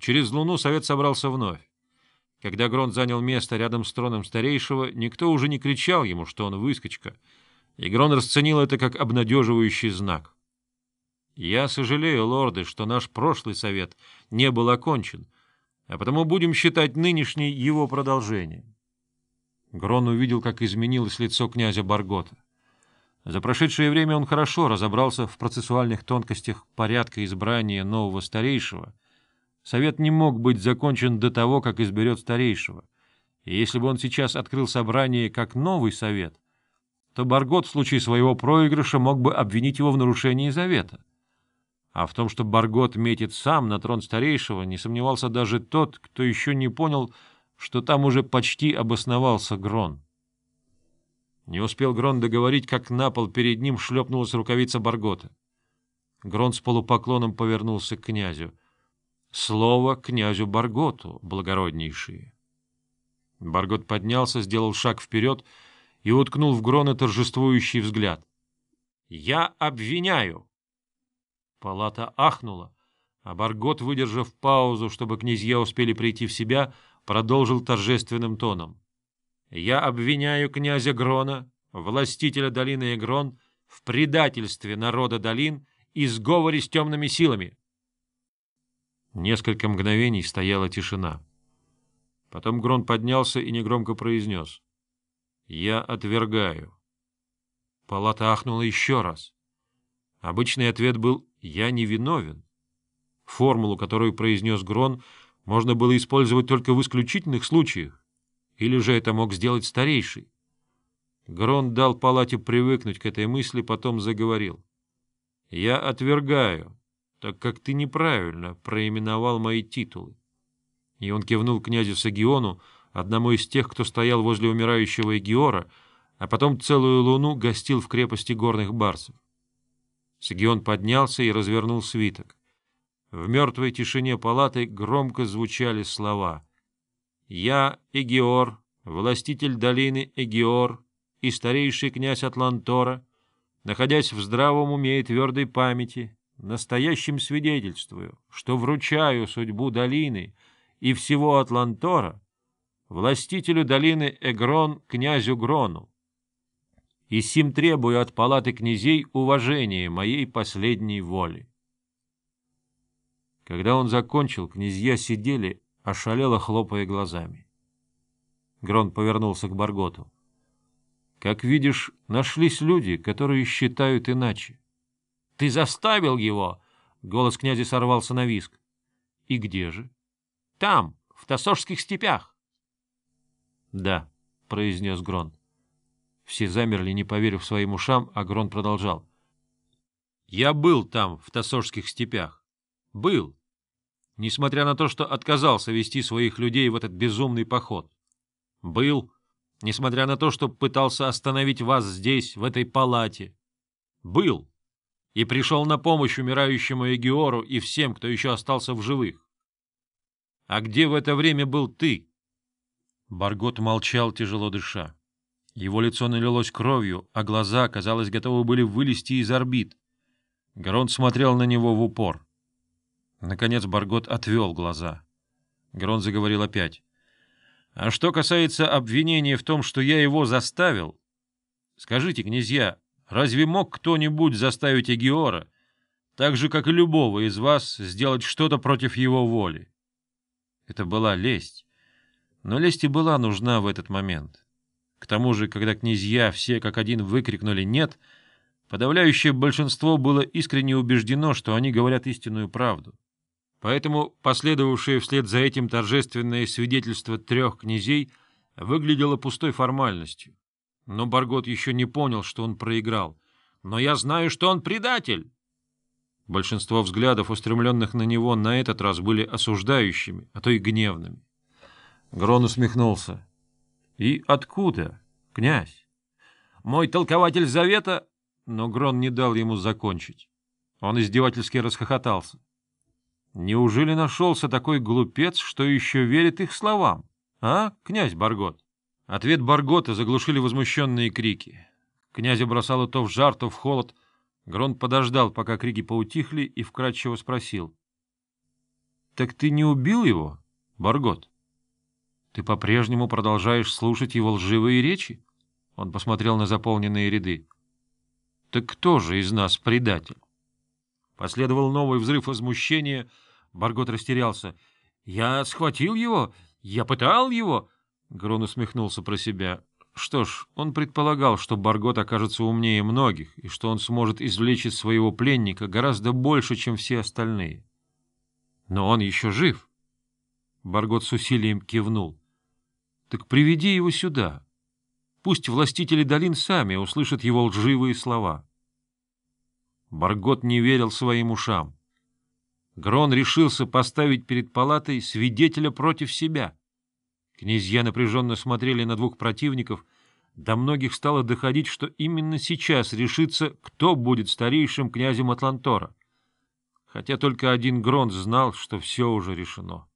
Через луну совет собрался вновь. Когда Грон занял место рядом с троном старейшего, никто уже не кричал ему, что он выскочка, и Грон расценил это как обнадеживающий знак. «Я сожалею, лорды, что наш прошлый совет не был окончен, а потому будем считать нынешний его продолжением». Грон увидел, как изменилось лицо князя Баргота. За прошедшее время он хорошо разобрался в процессуальных тонкостях порядка избрания нового старейшего. Совет не мог быть закончен до того, как изберет старейшего. И если бы он сейчас открыл собрание как новый совет, то Баргот в случае своего проигрыша мог бы обвинить его в нарушении завета. А в том, что Баргот метит сам на трон старейшего, не сомневался даже тот, кто еще не понял, что там уже почти обосновался Грон. Не успел Грон договорить, как на пол перед ним шлепнулась рукавица Баргота. Грон с полупоклоном повернулся к князю. «Слово князю Барготу, благороднейшие!» Баргот поднялся, сделал шаг вперед и уткнул в Грона торжествующий взгляд. «Я обвиняю!» Палата ахнула, а Баргот, выдержав паузу, чтобы князья успели прийти в себя, — продолжил торжественным тоном. «Я обвиняю князя Грона, властителя долины Эгрон, в предательстве народа долин и сговоре с темными силами». Несколько мгновений стояла тишина. Потом Грон поднялся и негромко произнес. «Я отвергаю». Палата ахнула еще раз. Обычный ответ был «Я не виновен». Формулу, которую произнес Грон, — можно было использовать только в исключительных случаях, или же это мог сделать старейший. Грон дал палате привыкнуть к этой мысли, потом заговорил. — Я отвергаю, так как ты неправильно проименовал мои титулы. И он кивнул князю Сагиону, одному из тех, кто стоял возле умирающего Эгиора, а потом целую луну гостил в крепости горных барсов. Сагион поднялся и развернул свиток. В мертвой тишине палаты громко звучали слова. «Я, Эгиор, властитель долины Эгиор и старейший князь Атлантора, находясь в здравом уме и твердой памяти, настоящим свидетельствую, что вручаю судьбу долины и всего Атлантора властителю долины Эгрон князю Грону. И сим требую от палаты князей уважения моей последней воли. Когда он закончил, князья сидели, ошалело хлопая глазами. Грон повернулся к Барготу. — Как видишь, нашлись люди, которые считают иначе. — Ты заставил его! — голос князя сорвался на виск. — И где же? — Там, в Тосожских степях. — Да, — произнес Грон. Все замерли, не поверив своим ушам, а Грон продолжал. — Я был там, в Тосожских степях. Был несмотря на то, что отказался вести своих людей в этот безумный поход. Был, несмотря на то, что пытался остановить вас здесь, в этой палате. Был и пришел на помощь умирающему Эгиору и всем, кто еще остался в живых. А где в это время был ты? Баргот молчал, тяжело дыша. Его лицо налилось кровью, а глаза, казалось, готовы были вылезти из орбит. Грон смотрел на него в упор. Наконец Баргот отвел глаза. Грон заговорил опять. — А что касается обвинения в том, что я его заставил... Скажите, князья, разве мог кто-нибудь заставить Эгиора, так же, как и любого из вас, сделать что-то против его воли? Это была лесть. Но лесть и была нужна в этот момент. К тому же, когда князья все как один выкрикнули «нет», подавляющее большинство было искренне убеждено, что они говорят истинную правду. Поэтому последовавшее вслед за этим торжественное свидетельство трех князей выглядело пустой формальностью. Но Баргот еще не понял, что он проиграл. «Но я знаю, что он предатель!» Большинство взглядов, устремленных на него, на этот раз были осуждающими, а то и гневными. Грон усмехнулся. «И откуда, князь?» «Мой толкователь завета...» Но Грон не дал ему закончить. Он издевательски расхохотался. Неужели нашелся такой глупец, что еще верит их словам? А, князь Баргот? Ответ Баргота заглушили возмущенные крики. Князя бросало то в жар, то в холод. Грон подождал, пока крики поутихли, и вкратчиво спросил. — Так ты не убил его, Баргот? Ты по-прежнему продолжаешь слушать его лживые речи? Он посмотрел на заполненные ряды. — Так кто же из нас предатель? Последовал новый взрыв возмущения. Баргот растерялся. — Я схватил его? Я пытал его? Грон усмехнулся про себя. Что ж, он предполагал, что Баргот окажется умнее многих, и что он сможет извлечь из своего пленника гораздо больше, чем все остальные. Но он еще жив. Баргот с усилием кивнул. — Так приведи его сюда. Пусть властители долин сами услышат его лживые слова. Баргот не верил своим ушам. Грон решился поставить перед палатой свидетеля против себя — Князья напряженно смотрели на двух противников. До многих стало доходить, что именно сейчас решится, кто будет старейшим князем Атлантора. Хотя только один Гронт знал, что все уже решено.